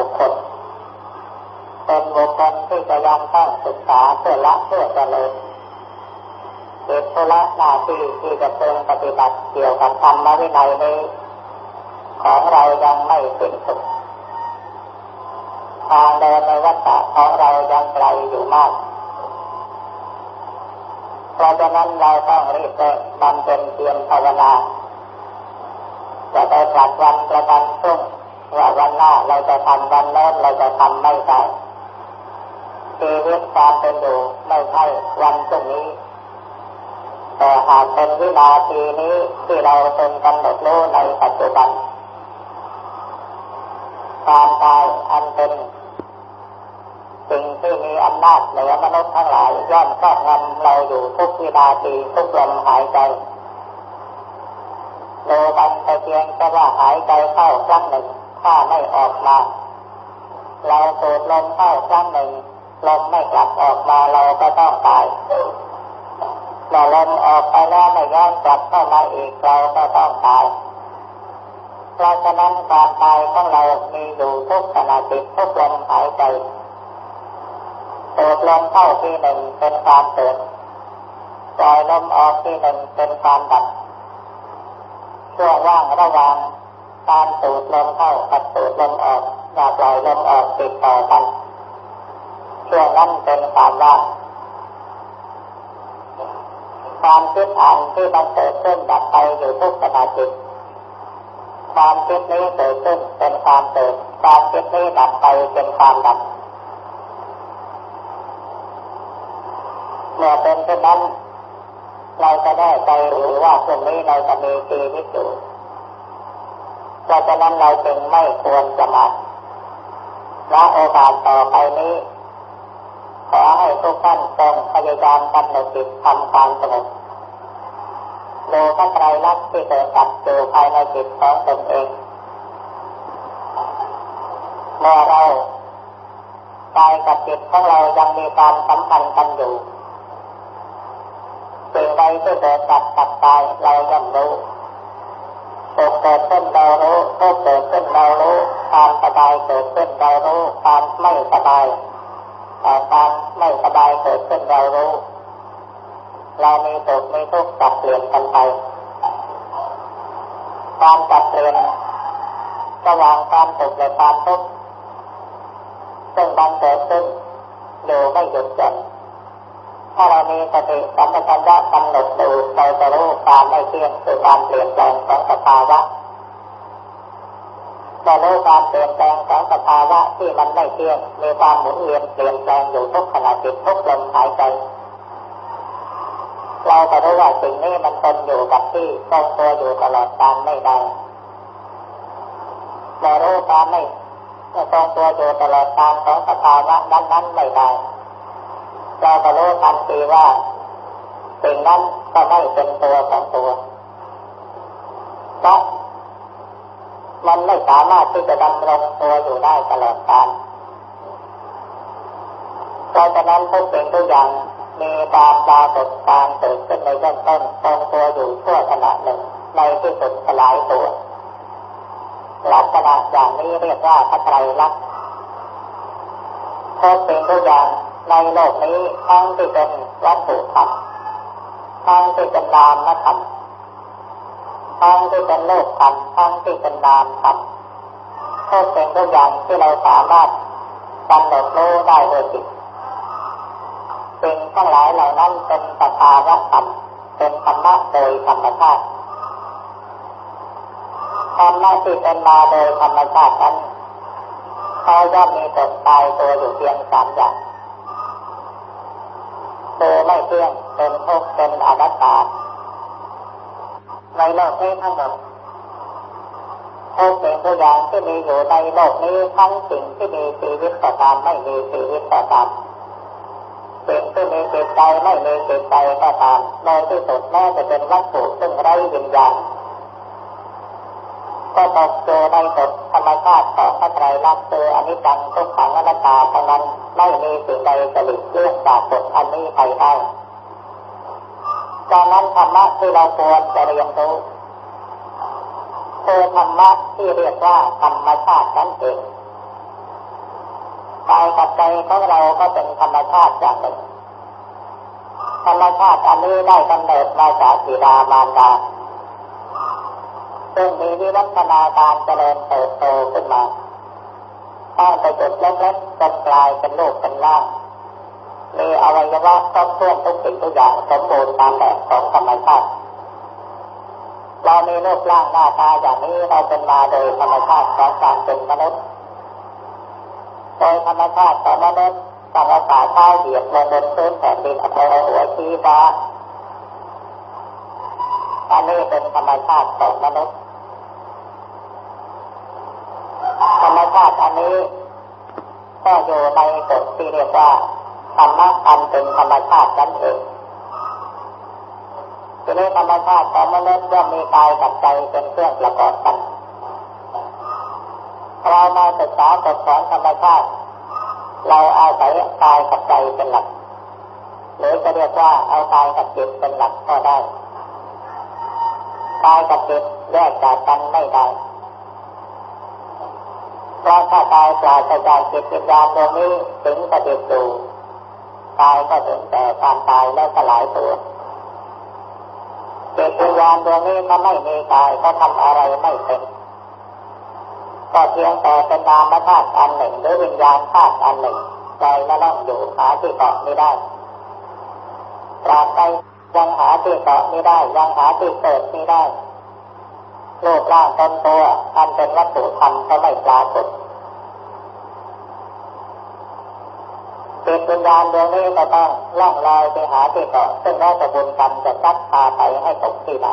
บุคคล เป็นบุคคลที่จะยังต้องศึกษาเพื่อละเพื่อเจริญเกิดธุระหน้าที่ที่จะเพิ่งปฏิบัติเกี่ยวกับธรรมวินัยนี้ของเรายังไม่สิ้นสุดทางเดินในวัฏฏะของเรายังไกลอยู่มาก เพราะฉะนั้นเราต้องรีบเร่งบำเพ็ญเพียรภาวนาจะไปผลัดวันประกันพรุ่ง ว่าวันหน้าเราจะทำวันโน้นเราจะทำไม่ได้ชีวิตความเป็นอยู่ไม่ใช่วันพรุ่งนี้ แต่หากเป็นวินาทีนี้ที่เราเป็นกำหนดรู้ในปัจจุบันความตายอันเป็นสิ่งที่มีอำนาจเหนือมนุษย์ทั้งหลายย่อมครอบงำเราอยู่ทุกวินาทีทุกลมหายใจโลบันแต่เพียงแค่ว่าหายใจเข้าครั้งหนึ่ง ถ้าไม่ออกมา เราสูดลมเข้าครั้งหนึ่งลมไม่กลับออกมาเราก็ต้องตายเมื่อลมออกไปแล้วไม่ย้อนกลับเข้ามาอีกเราก็ต้องตายเพราะฉะนั้นการตายของเรามีอยู่ทุกขณะจิตทุกลมหายใจสูดลมเข้าทีหนึ่งเป็นความเกิดปล่อยลมออกทีหนึ่งเป็นความดับช่วงว่างระหว่าง การสูดลมเข้ากับสูดลมออกอย่าปล่อยลมออกติดต่อกันช่วงนั้นเป็นความว่างความคิดอ่านที่มันเกิดขึ้นดับไปอยู่ทุกขณะจิตความคิดนี้เกิดขึ้นเป็นความเกิดความคิดนี้ดับไปเป็นความดับเมื่อเป็นเช่นนั้น เราจะได้ใจหรือว่าตรงนี้เราจะมีชีวิตอยู่ เพราะฉะนั้นเราจึงไม่ควรจะมาและโอกาสต่อไปนี้ ขอให้ทุกท่านจงพยายามกำหนดจิตทำความสงบดูพระไตรลักษณ์ที่เกิดกับอยู่ภายในจิตของตนเองเมื่อเรากายกับจิตของเรายังมีความสัมพันธ์กันอยู่สิ่งใดที่เกิดกับกับกายเราย่อมรู้ สุขเกิดขึ้นเรารู้ทุกเกิดขึ้นเรารู้ความสบายเกิดขึ้นเรารู้ความไม่สบายแต่ความไม่สบายเกิดขึ้นเรารู้เรามีสุขมีทุกข์ับเปลี่ยนกันไปความจับเปลี่ยนระหว่างความสุขและความทุกข์ซึ่งบังเกิดขึ้นอยู่ไม่หยุดหย่อน ถ้าเรามีสติสัมปชัญญะกำหนดดูเราจะรู้ความไม่เที่ยงคือการเปลี่ยนแปลงของสภาวะจะรู้ความเปลี่ยนแปลงของสภาวะที่มันไม่เที่ยงมีความหมุนเวียนเปลี่ยนแปลงอยู่ทุกขณะจิตทุกลมหายใจเราจะรู้ว่าสิ่งนี้มันเป็นอยู่กับที่ทรงตัวอยู่ตลอดการไม่ได้เรารู้ความไม่ทรงตัวอยู่ตลอดการของสภาวะนั้นๆไม่ได้ เราก็รู้ทันทีว่าสิ่งนั้นก็ไม่เป็นตัวของตัวเพราะมันไม่สามารถที่จะดำรงตัวอยู่ได้ตลอดกาลเพราะฉะนั้นทุกสิ่งทุกอย่างมีความปรากฏการเกิดขึ้นในเบื้องต้นทรงตัวอยู่ชั่วขณะหนึ่งในที่สุดสลายตัวลักษณะอย่างนี้เรียกว่าพระไตรลักษณ์ทุกสิ่งทุกอย่าง ในโลกนี้ทั้งที่เป็นวัตถุธรรมทั้งที่เป็นนามธรรมทั้งที่เป็นโลกธรรมทั้งที่เป็นนามธรรมทุกสิ่งทุกอย่างที่เราสามารถกำหนดรู้ได้ด้วยจิตสิ่งทั้งหลายเหล่านั้นเป็นสภาวะธรรมเป็นธรรมะโดยธรรมชาติธรรมะที่เป็นมาโดยธรรมชาตินั้นเขาย่อมมีตนตายตัวอยู่เพียงสามอย่าง เที่ยงเป็นทุกข์เป็นอนัตตาในโลกนี้ทั้งหมดทุกสิ่งทุกอย่างที่มีอยู่ในโลกนี้ทั้งสิ่งที่มีชีวิตก็ตามไม่มีชีวิตก็ตามสิ่งที่มีจิตใจไม่มีจิตใจก็ตามในที่สุดแม้จะเป็นวัตถุซึ่งไร้วิญญาณก็ตกอยู่ในกฎธรรมชาติของพระไตรลักษณ์คืออนิจจังทุกขังอนัตตาเท่านั้นไม่มีสิ่งใดจะหลีกเลี่ยงจากกฎอันนี้ไปได้ ดังนั้นธรรมะที่เราควรจะเรียนรู้คือธรรมะที่เรียกว่าธรรมชาตินั่นเองกายกับใจของเราก็เป็นธรรมชาติอย่างหนึ่ง ธรรมชาติอันนี้ได้กำเนิดมาจากสีดามารดาซึ่งมีวิวัฒนาการเจริญเติบโตขึ้นมาตั้งแต่จุดเล็กๆจนกลายเป็นลูกเป็นล่าง มีอวัยวะครบถ้วนทุกสิ่งทุกอย่างสมบูรณ์ตามแบบของธรรมชาติเรามีรูปร่างหน้าตาอย่างนี้เราเป็นมาโดยธรรมชาติของการเป็นมนุษย์โดยธรรมชาติของมนุษย์ต้องเอาขาเท้าเหยียบลงบนพื้นแผ่นดินเอาหัวชี้ฟ้าอันนี้เป็นธรรมชาติของมนุษย์ธรรมชาติอันนี้ก็อยู่ในกฎที่เรียกว่า รรมะอันเป็นธรรมชาตินั่นเองทีนี้ธรรมชาติของมนุษย์ย่อมมีกายกับใจเป็นเครื่องประกอบกันเรามาศึกษากฎของธรรมชาติ เราเอาศัยกายกับใจเป็นหลัก หรือจะเรียกว่าเอากายกับจิตเป็นหลักก็ได้กายกับจิตแยกจากกันไม่ได้เพราะถ้าตายปราศจากจิตวิญญาณตรงนี้ถึงจะติดอยู่ ตายก็ถึงแต่ความตายและสลายตัวจิตวิญญาณดวงนี้มันไม่มีกายก็ทำอะไรไม่เป็นก็เพียงแต่เป็นนามธาตุอันหนึ่งหรือวิญญาณธาตุอันหนึ่งใจละล่งอยู่หาที่เกาะไม่ได้ตราบใดยังหาที่เกาะไม่ได้ ยังหาที่เกิดไม่ได้รูปร่างตนตัวอันเป็นวัตถุธรรมก็ไม่ปรากฏ จิตวิญญาณดวงนี้ก็ต้องล่องลอยไปหาที่เกาะซึ่งแม้แต่บุญกรรมจะซัดพาไปให้ตกที่ไหน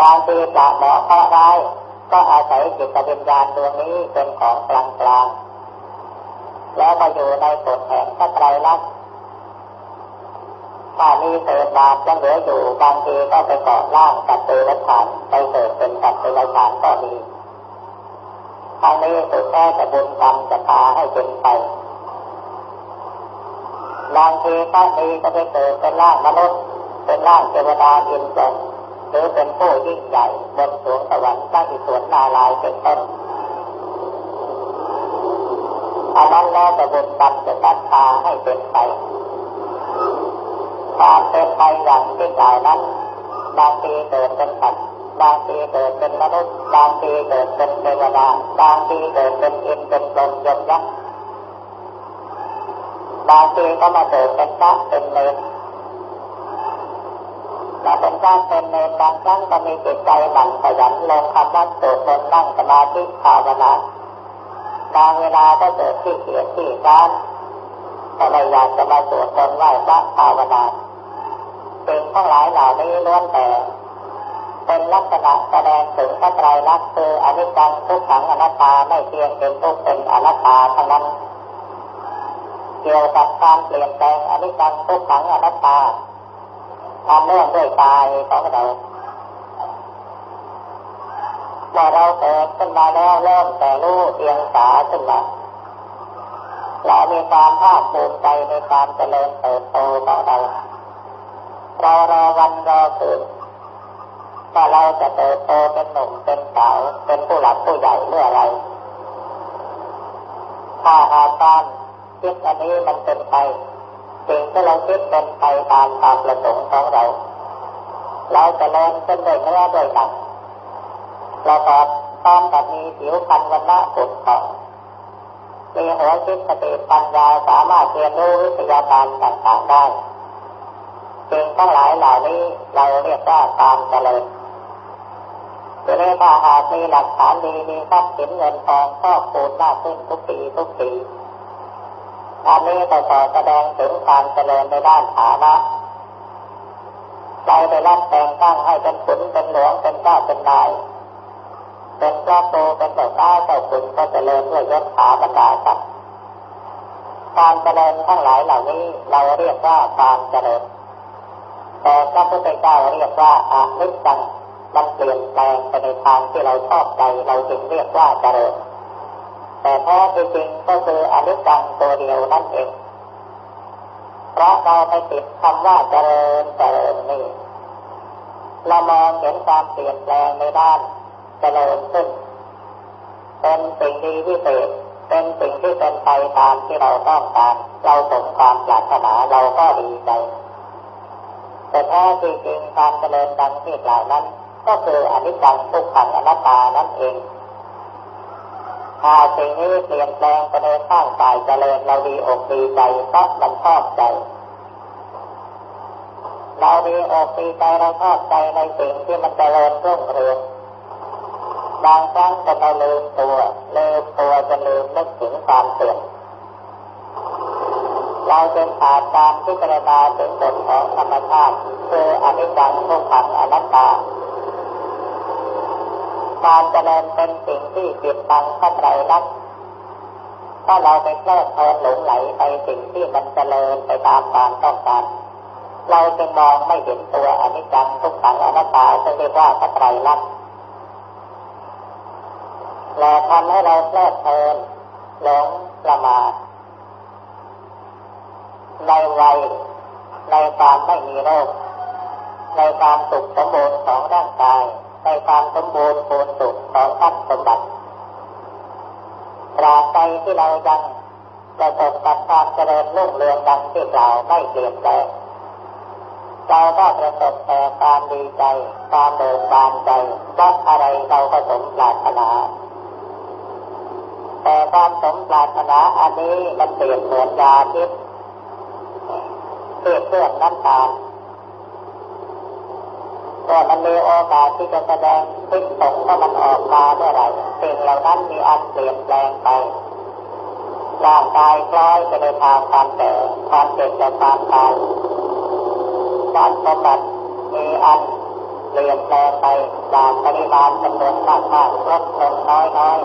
บางทีปราหมอข้อร้ายก็อาศัยจิตวิญญาณดวงนี้เป็นของกลางกลางแล้วมาอยู่ในกฎแห่งพระไตรลักษณ์ถ้ามีเศษบาปยังเหลืออยู่บางทีก็ไปเกาะล่างกับเตรัฉานไปเกิดเป็นสัตว์เตรัฉานก็มีทางนี้สุดแท้แต่บุญกรรมจะพาให้เป็นไป บางทีพระดีก็ไปเกิดเป็นร่างมนุษย์ เป็นร่างเทวดาอินทร์หรือเป็นผู้ยิ่งใหญ่บนสวงสวรรค์ตั้งที่สวนนาลายเป็นต้นอันนั้นแล้วแต่บุญกรรมจะตัดพาให้เป็นไปความเป็นไปอย่างที่กล่าวนั้นบางทีเกิดเป็นสัตว์บางทีเกิดเป็นมนุษย์ บางทีเกิดเป็นเทวดาบางทีเกิดเป็นอินเป็นลมยมยักษ์ บางทีก็มาเกิดเป็นพระเป็นเนรมาเป็นพระเป็นเนรบางครั้งก็มีจิตใจหมั่นขยันลงคำวัดสวดมนต์นั่งสมาธิภาวนาบางเวลาก็เกิดที่เกียดที่ร้านก็เลยอยากจะมาสวดมนต์ไหว้พระภาวนาสิ่งทั้งหลายเหล่านี้ล้วนแต่เป็นลักษณะแสดงถึงพระไตรลักษณ์คืออนิจจังทุกขังอนัตตาไม่เที่ยงเป็นทุกข์เป็นอนัตตาเทั้งนั้น เกี่ยวกับการเปลี่ยนแปลงอนิจจังทุกขังอนัตตาทำเรื่องด้วยกายของเราเมื่อเราเกิดขึ้นมาแล้วเริ่มแต่รู้เตียงสาขึ้นมาเรามีความภาคภูมิใจในความเจริญเติบโตของเราเรารอวันรอคืนว่าเราจะเติบโตเป็นหนุ่มเป็นสาวเป็นผู้หลักผู้ใหญ่เมื่อไรถ้าหากการ คิดอันนี้มันเป็นไปสิ่งที่เราคิดเป็นไปตามความประสงค์ของเรา เราจะเริ่มเป็นด้วยเนื้อด้วยหนังเราตอบตามกับมีผิวพรรณวันละผุดผ่องมีหัวคิดสติปัญญาสามารถเรียนรู้วิทยาการต่างๆได้สิ่งทั้งหลายเหล่านี้เราเรียกว่าการเจริญจะได้ถ้าหากมีหลักฐานดีมีทรัพย์สินเงินทองก็คูณมากขึ้นทุกปีทุกปี อันนี้ก็ต่แสดงถึงการเจริญในด้านฐานะใจได้รับแต่งตั้งให้เป็นขุนเป็นหลวงเป็นเจ้าเป็นนายเป็นเจ้าโตเป็นเจ้าข้าเจ้าขุนก็เจริญด้วยยศถาบรรดาศักดิ์การเจริญทั้งหลายเหล่านี้เราเรียกว่าการเจริญแต่พระพุทธเจ้าเรียกว่าอานิจจังมันเปลี่ยนแปลงไปในทางที่เราชอบใจเราจึงเรียกว่าเจริญ แต่แท้จริงก็คืออนิจจังตัวเดียวนั่นเอง เพราะเราไปติดคำว่าเจริญเจริญนี่เรามองเห็นความเปลี่ยนแปลงในด้านเจริญขึ้น เป็นสิ่งดีที่เศษเป็นสิ่งที่เป็นไปตามที่เราต้องการเราสมความปรารถนาเราก็ดีใจแต่แท้จริงการเจริญดังที่กล่าวนั้น ก็คืออนิจจังทุกขังอนัตตานั่นเอง ถ้าสิ่งนี้เปลี่ยนแปลงไปในข้างฝ่ายเจริญเราดีอกดีใจเพราะมันชอบใจ เราดีอกดีใจเราชอบใจในสิ่งที่มันเจริญรุ่งเรืองบางครั้งจะเราลืมตัวลืมตัวจะลืมนึกถึงความเสื่อมเราเป็นขาดการพิจารณาถึงกฎของธรรมชาติคืออนิจจังทุกขังอนัตตา การเจริญเป็นสิ่งที่ปิดบังพระไตรลักษณ์ถ้าเราไปเพลิดเพลินหลงไหลไปสิ่งที่มันเจริญไปตามความต้องการเราจึงมองไม่เห็นตัวอนิจจังทุกขังอนัตตาซึ่งเรียกว่าพระไตรลักษณ์และทำให้เราเพลิดเพลินหลงประมาทในวัยในความไม่มีโรค ในความสุขสมบูรณ์ของร่างกาย ในความสมบูรณ์ปูนสุขของทรัพย์สมบัติตราบใดที่เรายังประสบกับความเจริญรุ่งเรืองดังที่กล่าวไม่เปลี่ยนแปลงเราก็ประสบแต่ความดีใจความเบิกบานใจว่าอะไรเราก็สมปรารถนาแต่ความสมปรารถนาอันนี้มันเปลี่ยนเหมือนยาพิษเปลี่ยนเพื่อนน้ำตาล ก็มันมีโอกาสที่จะแสดงพิษสงถ้ามันออกมาเมื่อไหร่สิ่งเหล่านั้นมีอันเปลี่ยนแปลงไปร่างกายคล้อยไปในทางความแก่ความเจ็บและความตายการสมบัติมีอันเปลี่ยนแปลงไปจากปริมาณจำนวนมากมากลดลงน้อยน้อย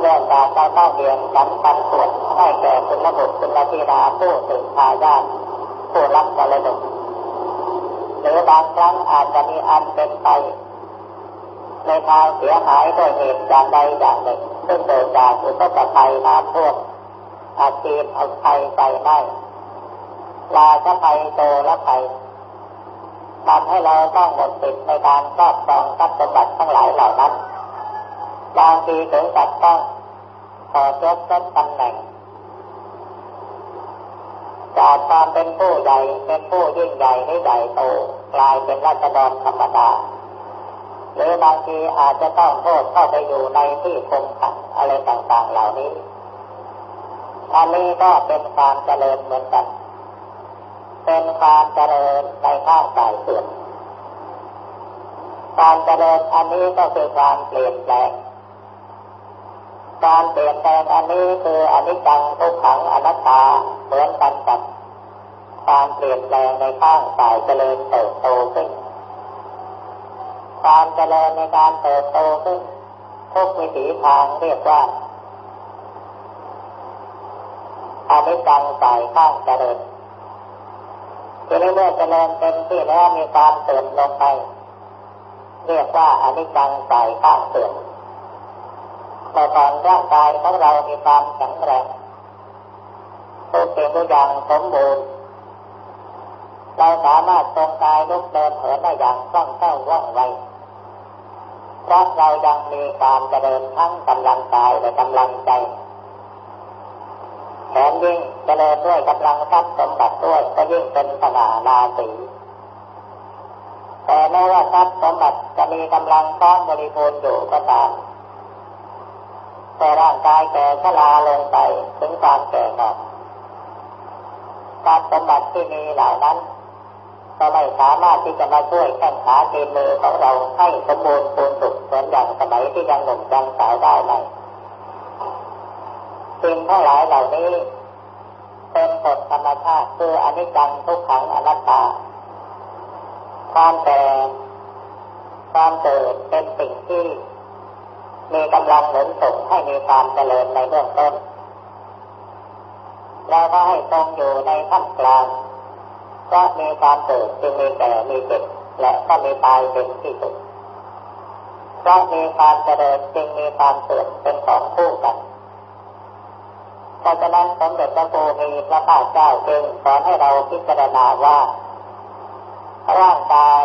เรื่องจากเราต้องเรียนสำคัญส่วนให้แก่คุณระบบคุณธิดาผู้สืบทายาทผู้รับมรดก รือบางครั้งอาจจะมีอันเป็นไปในทางเสียหายด้วยเหตุอย่างใดอย่างหนึ่ง ซึ่งเกิดจากอุทกภัยน้ำท่วมอาชีพเอาไฟไฟไหม้ลาจะไปโตและไปทำให้เราต้องหมดสิทธิ์ในการครอบครองทรัพย์สมบัติทั้งหลายเหล่านั้นบางทีถึงกับต้องขอยกลดตำแหน่งจากความเป็นผู้ใหญ่เป็นผู้ยิ่งใหญ่ให้ใหญ่โต กลายเป็นราชดรธรรมดา หรือบางทีอาจจะต้องโทษเข้าไปอยู่ในที่คมขังอะไรต่างๆเหล่านี้อันนี้ก็เป็นความเจริญเหมือนกัน เป็นความเจริญในข้างสายเสื่อมการเจริญอันนี้ก็คือความเปลี่ยนแปลง การเปลี่ยนแปลงอันนี้คืออนิจจังทุกขังอนัตตาเหมือนกันกับ ความเปลี่ยนแปลงในข้างสายเจริญเติบโตขึ้น ความเจริญในการเติบโตขึ้นทุกวิถีทางเรียกว่าอนิจจังสายข้างเจริญทีนี้เมื่อเจริญเต็มที่แล้วมีความเสื่อมลงไป เรียกว่าอนิจจังสายข้างเสื่อมแต่ตอนร่างกายของเรามีความแข็งแรงทุกสิ่งทุกอย่างสมบูรณ์ เราสามารถทรงกายลุกเดินเหินได้อย่างคล่องแคล่วว่องไวเพราะเรายังมีความเจริญทั้งกำลังกายและกำลังใจแถมยิ่งเจริญด้วยกำลังทรัพย์สมบัติด้วยก็ยิ่งเป็นสง่าราศีแต่แม้ว่าทรัพย์สมบัติจะมีกำลังพร้อมบริบูรณ์อยู่ก็ตามแต่ร่างกายแก่ชราลงไปถึงความแก่งอกการสมบัติที่มีเหล่านั้น ก็ไม่สามารถที่จะมาช่วยแข้งขาเกมือของเราให้สมบูรณ์ปูนสุขเหมือนอย่างสมัยที่ยังหนุ่มยังสาวได้ไหมสิ่งทั้งหลายเหล่านี้เป็นกฎธรรมชาติคืออนิจจังทุกขังอนัตตา ความแก่ความเกิดเป็นสิ่งที่ มีกำลังหนุนส่งให้มีความเจริญในเบื้องต้น แล้วก็ให้ทรงอยู่ในท่ามกลาง ก็มีความเกิดจึงมีแก่มีเจ็บและก็มีตายเป็นที่สุดก็มีความเจริญจึงมีความเสื่อมเป็นของคู่กันเพราะฉะนั้นสมเด็จพระโพมีพระภาคเจ้าจึงสอนให้เราพิจารณาว่า ร่างกาย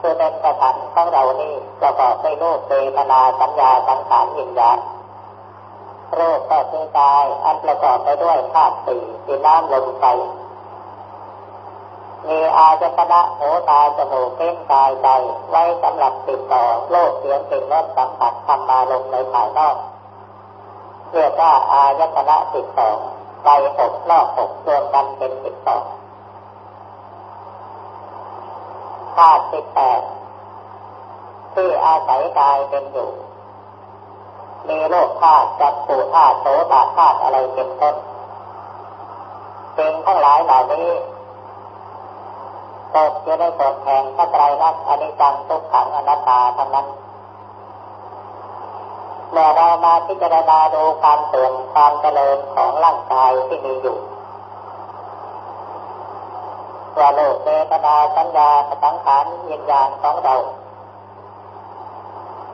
คือเป็นสถานของเรานี่ประกอบด้วยรูปเวทนาสัญญาสังขารวิญญาณรูปก็คือกายอันประกอบไปด้วยธาตุสี่ดินน้ำลมไฟ มีอาจตนะหูตาจมูกเล่นกายใจ ไว้สำหรับติดต่อโลกเสียงกลิ่นรสสัมผัสธรรมาลมในภายนอกเรียกว่าอายตนะสิบสองไปหกนอกหกรวมกันเป็นสิบสอธาตุสิบแปดที่อาศัยกายเป็นอยู่ มีโลกธาตุจักรธาตุโสตธาตุอะไรเป็นต้นสิ่งทั้งหลายเหล่านี้ ตกอยู่ในกฎแห่งพระไตรลักษณ์อนิจจังทุกขังอนัตตาทั้งนั้นเมื่อเรามาพิจารณาดูความเสื่อมความเจริญของร่างกายที่มีอยู่ว่าโลกเวทนาสัญญาสังขารยินญาณของเรา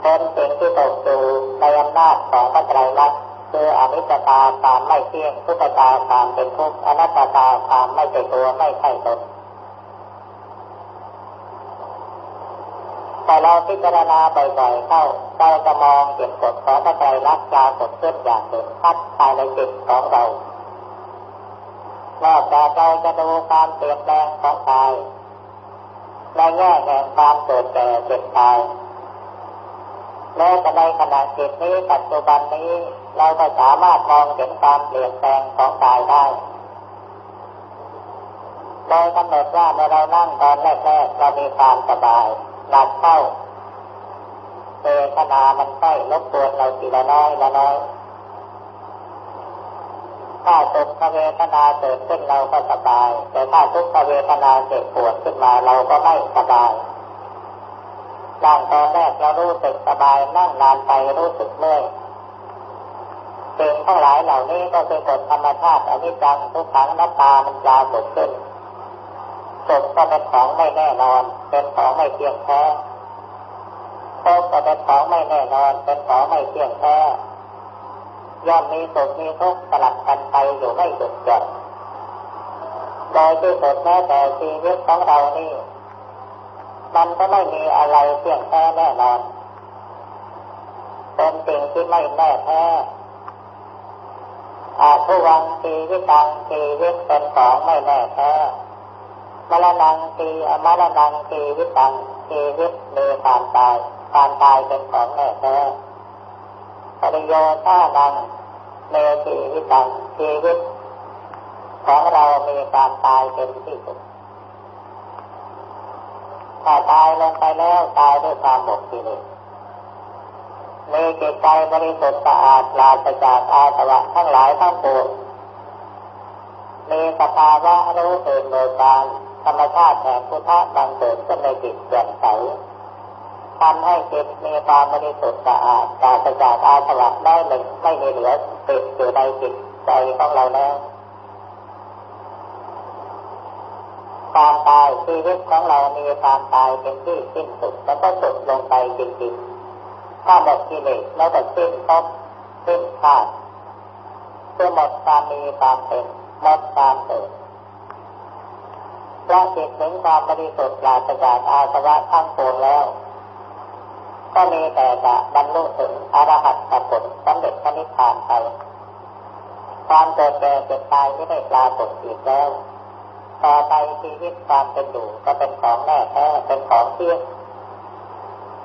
เป็นสิ่งที่ตกอยู่ในอำนาจของพระไตรลักษณ์คืออนิจจตาความไม่เที่ยงทุกตาความเป็นทุกข์อนัตตาความไม่ใช่ตัวไม่ใช่ตน แต่เราพิจารณาบ่อยๆเข้าเราจะมองเห็นกฎของพระไตรลักษณ์ปรากฏขึ้นอย่างเด่นชัดภายในจิตของเรานอกจากเราจะดูความเปลี่ยนแปลงของกายในแง่แห่งความเกิดแก่เจ็บตายแม้แต่ในขณะจิตนี้ปัจจุบันนี้ เราก็สามารถมองเห็นความเปลี่ยนแปลงของกายได้โดยกำหนดว่าเมื่อเรานั่งตอนแรกๆเรามีความสบาย หนักเข้าเวทนามันค่อยลบกวนเราทีละน้อยละน้อยถ้าสุขเวทนาเกิดขึ้นเราก็สบาย แต่ถ้าทุกขเวทนาเจ็บปวดขึ้นมาเราก็ไม่สบายนั่งตอนแรกเรารู้สึกสบายนั่งนานไปรู้สึกเมื่อยสิ่งทั้งหลายเหล่านี้ก็คือกฎธรรมชาติอนิจจังทุกขังนัตตามันยาวเกิดขึ้น สุขก็เป็นของไม่แน่นอน เป็นของไม่เที่ยงแท้ทุกข์ก็เป็นของไม่แน่นอน เป็นของไม่เที่ยงแท้ย่อมมีสุขมีทุกข์สลับกันไปอยู่ไม่หยุดหย่อนโดยที่สุดแม้แต่ชีวิตของเรานี่มันก็ไม่มีอะไรเที่ยงแท้แน่นอน เป็นสิ่งที่ไม่แน่แท้อาทุวังชีวิตังชีวิตเป็นของไม่แน่แท้ มรณังชีอมรณังชีวิตังชีวิตมีความตายความตายเป็นของแน่แท้ปริโยชานังเมชีวิตังชีวิต ของเรามีความตายเป็นที่สุดถ้าตายลงไปแล้วตายด้วยความหมดกิเลสมีจิตใจบริสุทธิ์สะอาดปราศจากอาสวะทั้งหลายทั้งปวงมีสภาวะรู้ตื่นเบิกบาน ธรรมชาติแห่งพุทธะบังเกิดขึ้นในจิตแจ่มใสทำให้จิตมีความบริสุทธิ์สะอาดปราศจากอาสวะได้หนึ่งไม่มีเหลือติดอยู่ในจิตใจของเราแล้วความตายชีวิตของเรามีความตายเป็นที่สิ้นสุดแล้วก็สุดลงไปจริงๆถ้าหมดกิเลสแล้วก็สิ้นภพสิ้นชาติเพื่อหมดความมีความเป็นหมดความเกิด เพระจิตถึงความบริสุทธิ์ปราศจากอาสวะทั้งปวงแล้ว ก็มีแต่จะบรรลุถึงอรหัตผลสำเร็จพระนิพพานไปความเกิดแก่เจ็บตายไม่ได้ปรากฏอีกแล้ว ต่อไปชีวิตความเป็นอยู่ก็เป็นของแน่แท้เป็นของเที่ยง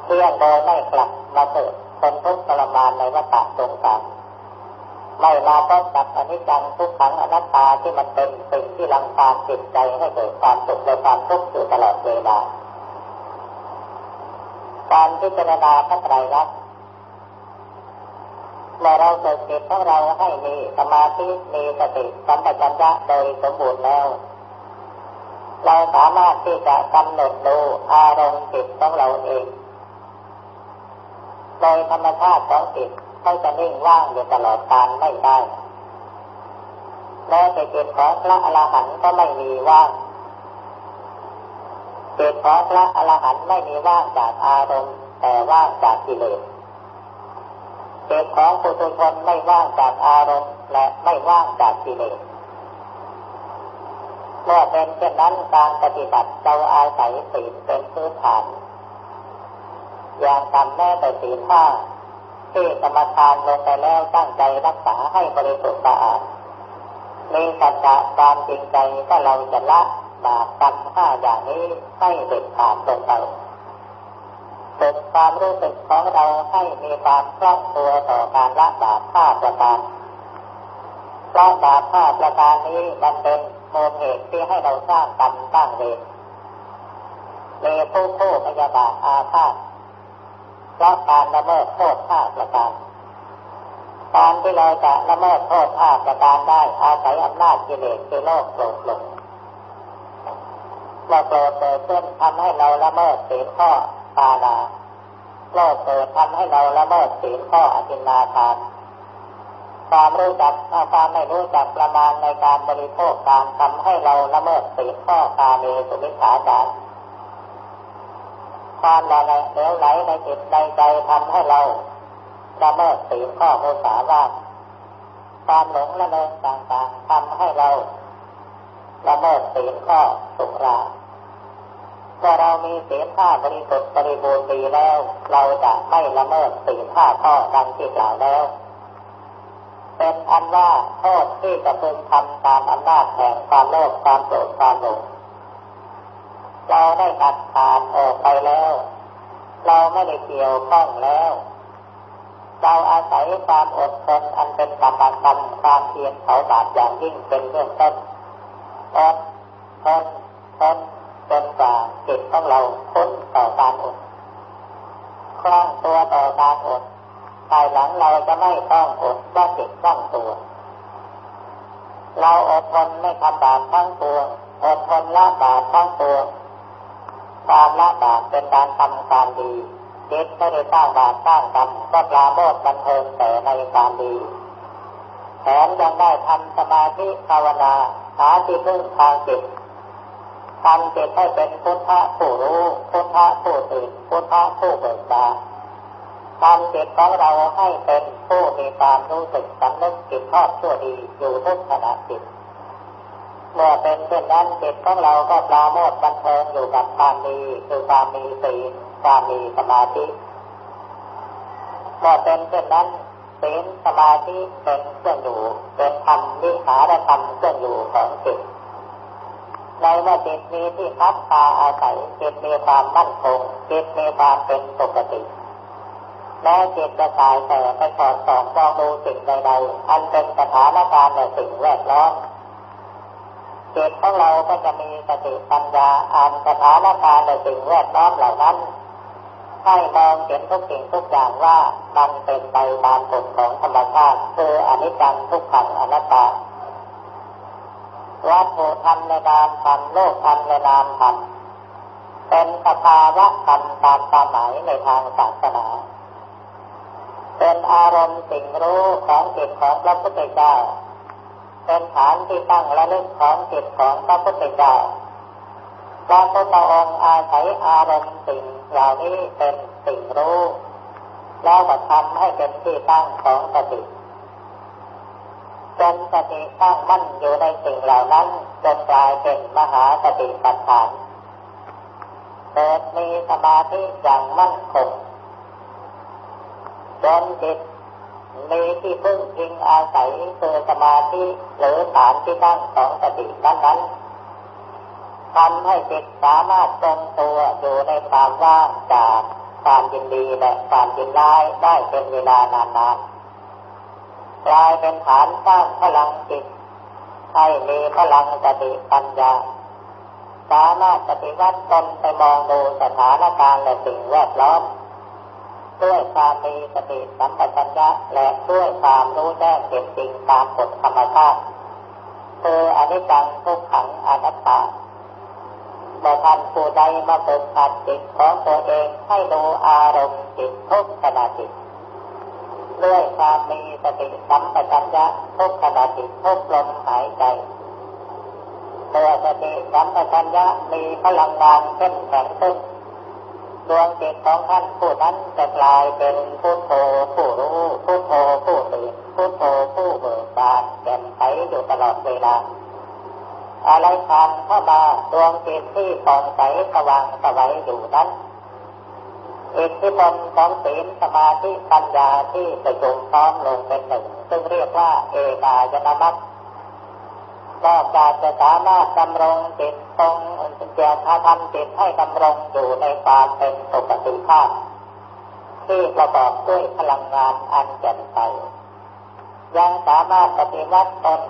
เที่ยงโดยไม่กลับมาเกิดคนทุกข์ทรมานในวัฏสงสาร ไม่มาพบกับอนิจจังทุกขังอนัตตาที่มันเป็นสิ่งที่ลังคาญจิตใจให้เกิดความสุขและความทุกข์อยู่ตลอดเวลาการพิจารณาพระไตรลักษณ์เมื่อเราเกิดจิตของเราให้มีสมาธิมีสติสัมปชัญญะโดยสมบูรณ์แล้ว เราสามารถที่จะกำหนดดูอารมณ์จิตของเราเอง โดยธรรมชาติของจิต ไม่จะนิ่งว่างอยู่ตลอดกาลไม่ได้แม้แต่จิตของพระอรหันต์ก็ไม่มีว่างจิตของพระอรหันต์ไม่มีว่างจากอารมณ์ แต่ว่างจากกิเลสจิตของปุถุชนไม่ว่างจากอารมณ์ และไม่ว่างจากกิเลสเมื่อเป็นเช่นนั้นการปฏิบัติเราอาศัยศีลเป็นพื้นฐาน อย่างทำแม่แต่ศีลห้า ที่สมทานลงไปแล้วตั้งใจรักษาให้บริสุทธิ์สะอาดมีสัจจะความจริงใจถ้าเราจะละบาปกรรมห้าอย่างนี้ให้เด็ดขาดลงไปฝึกความรู้สึกของเราให้มีความคล่องตัวต่อการละบาปห้าประการละบาปห้าประการนี้มันเป็นมูลเหตุที่ให้เราสร้างกรรมสร้างเวรมีผู้ผู้พยาบาทอาฆาต เพราะการละเมิดโทษห้าประการการที่เราจะละเมิดโทษห้าประการได้อาศัยอำนาจกิเลสคือโลกโกรธหลงเมื่อโกรธเกิดขึ้นทำให้เราละเมิดศีลข้อปานาโลภเกิดทำให้เราละเมิดศีลข้ออธินาทานความรู้จักความไม่รู้จักประมาณในการบริโภคการทำให้เราละเมิดศีลข้อกาเมสุมิชาจาร ความละเหลวไหลในจิตในใจทำให้เราละเมิดศีลข้อมุสาวาทความหลงละเลงต่างๆทำให้เราละเมิดศีลข้อสุราเมื่อเรามีศีลห้าบริสุทธิ์บริบูรณ์ดีแล้ว เราจะไม่ละเมิดศีลห้าข้อดังที่กล่าวแล้ว เป็นอันว่าโทษที่จะพึงทำตามอำนาจแห่งความโลภความโกรธความหลง เราได้ตัดขาดออกไปแล้ว เราไม่ได้เกี่ยวข้องแล้ว เราอาศัยความอดทนอันเป็นกรรมกรรมความเพียรเผาบาปอย่างยิ่งเป็นเรื่องต้นอดทนทนจนกว่าจิตของเราพ้นต่อการอดคล่องตัวต่อการอดภายหลังเราจะไม่ต้องอดว่าจิตคล่องตัว เราอดทนไม่ทำบาปทั้งตัวอดทนละบาปทั้งตัว ความละบาปเป็นการทำการดีจิตไม่ได้สร้างบาปสร้างกรรมก็ปลาโมดบันเทิงแต่ในการดีแถมยังได้ทำสมาธิภาวนาหาที่พึ่งทางจิตทำจิตให้เป็นพุทธะผู้รู้พุทธะผู้ตื่นพุทธะผู้เบิกบานทำจิตของเราให้เป็นผู้มีความรู้สึกสำนึกจิตชอบชั่วดีอยู่ทุกขณะจิต เมื่อเป็นเช่นนั้นจิตของเราก็ปราโมทบันเทิงอยู่กับความดีคือความมีศีลความมีสมาธิเมื่อเป็นเช่นนั้นศีลสมาธิเป็นเครื่องอยู่เป็นธรรมวิหารธรรมเครื่องอยู่ของจิตในเมื่อจิตมีที่พักตาอาศัยจิตมีความมั่นคงจิตมีความเป็นปกติแม้จิตจะตายแต่ไปสอดส่องมองดูสิ่งใดๆอันเป็นสถานการณ์ในสิ่งแวดล้อม จิตของเราก็จะมีสติปัญญาอ่านสถานการณ์ในสิ่งแวดล้อมเหล่านั้น ให้มองเห็นทุกสิ่งทุกอย่างว่ามันเป็นไปตามกฎของธรรมชาติคืออนิจจังทุกขังอนัตตาวัตถุธรรมในนามธรรมโลกธรรมในนามธรรมเป็นสภาวะธรรมตามความหมายในทางศาสนา เป็นอารมณ์สิ่งรู้ของจิตของพระพุทธเจ้า เป็นฐานที่ตั้งระลึกของจิตของพระพุทธเจ้าพระพุทธองค์อาศัยอารมณ์สิ่งเหล่านี้เป็นสิ่งรู้ แล้วก็ทำให้เป็นที่ตั้งของสติจนสติตั้งมั่นอยู่ในสิ่งเหล่านั้นจนกลายเป็นมหาสติปัฏฐานเกิดมีสมาธิอย่างมั่นคงจนจิต มีที่พึ่งพิงอาศัยคือสมาธิหรือฐานที่ตั้งของสตินั้นนั้นทำให้จิตสามารถทรงตัวอยู่ในความว่างจากความยินดีและความยินร้ายได้เป็นเวลานานๆกลายเป็นฐานสร้างพลังจิต ให้มีพลังสติปัญญา สามารถปฏิวัติตนไปมองดูสถานการณ์และสิ่งแวดล้อม ด้วยความมีสติสัมปชัญญะและด้วยความรู้แจ้งเห็นจริงตามกฎธรรมชาติคืออนิจจังทุกขังอนัตตาเมื่อท่านผู้ใดมาฝึกหัดจิตของตัวเองให้ดูอารมณ์จิตทุกขณะจิตด้วยความมีสติสัมปชัญญะทุกขณะจิตทุกลมหายใจเมื่อสติสัมปชัญญะมีพลังงานเข้มแข็งขึ้น ดวงจิตของท่านผู้นั้นจะกลายเป็นพุทโธผู้รู้พุทโธผู้ตื่นพุทโธผู้เบิกบานแจ่มใสอยู่ตลอดเวลาอะไรผ่านเข้ามาดวงจิตที่ผ่องใสสว่างสวัยอยู่นั้นอกที่บนของศีลสมาธิปัญญาที่ประชุมพร้อมลงเป็นหนึ่งซึ่งเรียกว่าเอกายนามัต ก็จะจะสามารถดำรงจิตตรงเจียทาทำจิตให้ดำรงอยู่ในความเป็นปกติภาพ ที่ประกอบด้วยพลังงานอันแจ่มใสยังสามารถปฏิวัติตน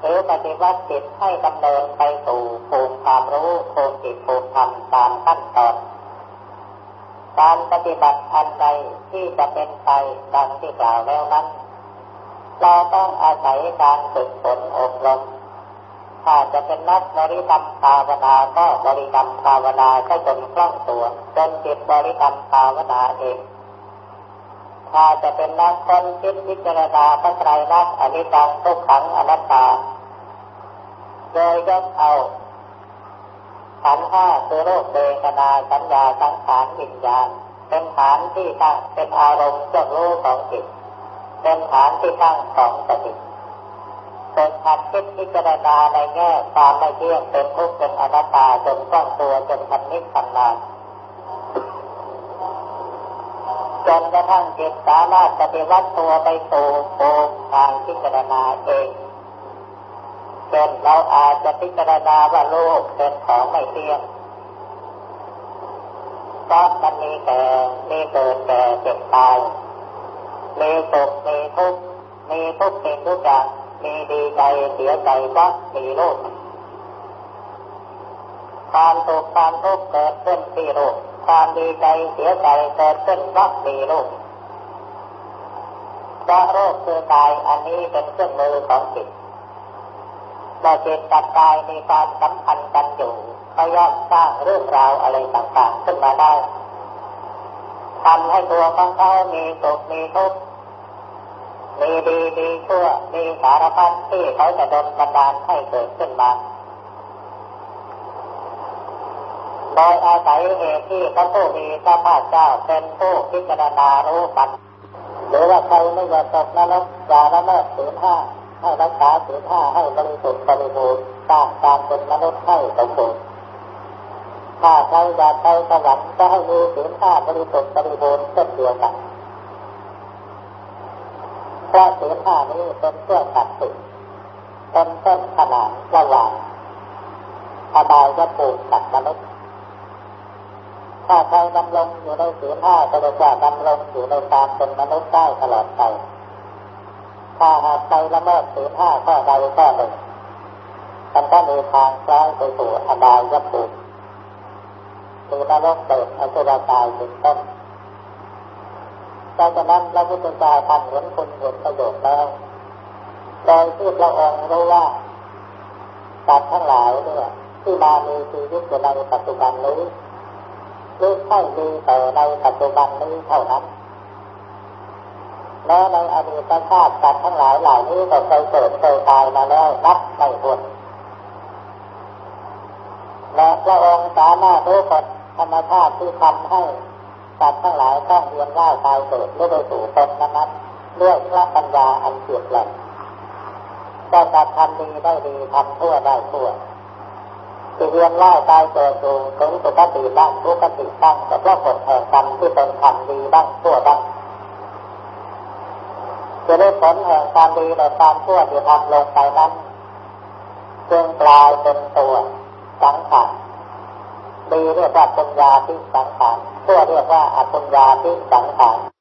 หรือปฏิวัติจิตให้ดำเนินไปสู่ภูมิความรู้ภูมิจิตภูมิธรรมตามขั้นตอนการปฏิบัติอันใดที่จะเป็นไปดังที่กล่าวแล้วนั้น เราต้องอาศัยการฝึกฝนอบรม ถ้าจะเป็นนักบริกรรมภาวนาก็บริกรรมภาวนาให้จนคล่องตัวจนจิตบริกรรมภาวนาเองถ้าจะเป็นนักคนคิดพิจารณาพระไตรลักษณ์อนิจจังทุกขังอนัตตา โดยยกเอาขันห้าคือโลกเวทนาสัญญาสังขารวิญญาณเป็นฐานที่ตั้งเป็นอารมณ์เจ้ารู้ของจิตเป็นฐานที่ตั้งของสติ เป็นขัดคิดพิจารณาในแง่ความไม่เที่ยงเป็นทุกข์เป็นอนัตตาจนต้องตัวจนทันนิพพานานจนกระทั่งจิตสามารถปฏิวัติตัวไปสู่โูทางพิจารณาเองเช่นเราอาจจะพิจารณาว่าโลกเป็นของไม่เที่ยงเพราะมันมีแต่มีเกิดแต่เจ็บตายมีสุขมีทุกข์มีทุกสิ่งทุกอย่าง มีดีใจเสียใจว่ามีโลกความสุขความทุกข์เกิดขึ้นที่โลกความดีใจเสียใจเกิดขึ้นว่ามีโลกเพราะโรคคือตายอันนี้เป็นเครื่องมือของจิตเมื่อจิตกับกายมีความสัมพันธ์กันอยู่ก็ย่อมสร้างเรื่องราวอะไรต่างๆขึ้นมาได้ทำให้ตัวของเขามีสุขมีทุกข์ มีดีมีชั่วมีสารพัดที่เขาจะดลบันดาลให้เกิดขึ้นมา โดยอาศัยเหตุที่พระผู้มีพระภาคเจ้าเป็นผู้พิจารณารู้ปัญหรือว่าใครไม่อยากตกนรกอย่าละเมิดศีลห้าให้รักษาศีลห้าให้บริสุทธิ์บริบูรณ์สร้างการเป็นมนุษย์ให้สมบูรณ์ถ้าใครอยากไปสวรรค์ก็ให้มีศีลห้าบริสุทธิ์บริบูรณ์เช่นเดียวกัน พระศีลห้านี้เป็นเครื่องตัดสินเป็นเส้นขนานระหว่างอบายะภูมิกับมนุษย์ถ้าใครดำรงอยู่ในศีลห้าก็จะว่าดำรงอยู่ในการเป็นมนุษย์ได้ตลอดไปถ้าหากใจละเมิดศีลห้าข้อใดข้อหนึ่งมันก็มีทางคล้ายไปสู่อบายยภูมิคือนรกเปิดอสุรกายเป็นต้น ดังนั้นพระพุทธเจ้าท่านเห็นคุณเห็นประโยชน์แล้วโดยที่พระองค์รู้ว่าสัตว์ทั้งหลายเนี่ยที่มามีชีวิตอยู่ในปัจจุบันนี้ไม่ใช่มีแต่ในปัจจุบันนี้เท่านั้นแม้วในอดีตชาติสัตว์ทั้งหลายเหล่านี้ก็เคยเกิดเคยตายมาแล้วนับไม่ถ้วนและพระองค์สามารถรู้กฎธรรมชาติที่ทำให้ ทั้งหลายต้องเวียนว่ายตายเกิดไม่ได้สู่ตนนั้นด้วยพระปัญญาอันเฉียบแหลมก็จะทำดีได้ดีทำชั่วได้ชั่วที่เวียนว่ายตายเกิดสู่ถึงสุคติบ้างทุกติบ้างแต่เพราะผลแห่งกรรมที่เป็นทำดีบ้างชั่วบ้างจะได้ผลแห่งความดีและความชั่วที่ทำลงไปนั้นจึงกลายเป็นตัวสังขาร ตีเรียกว่าปัญญาที่สังขารตัวเรียกว่าอปัญญาที่สังขาร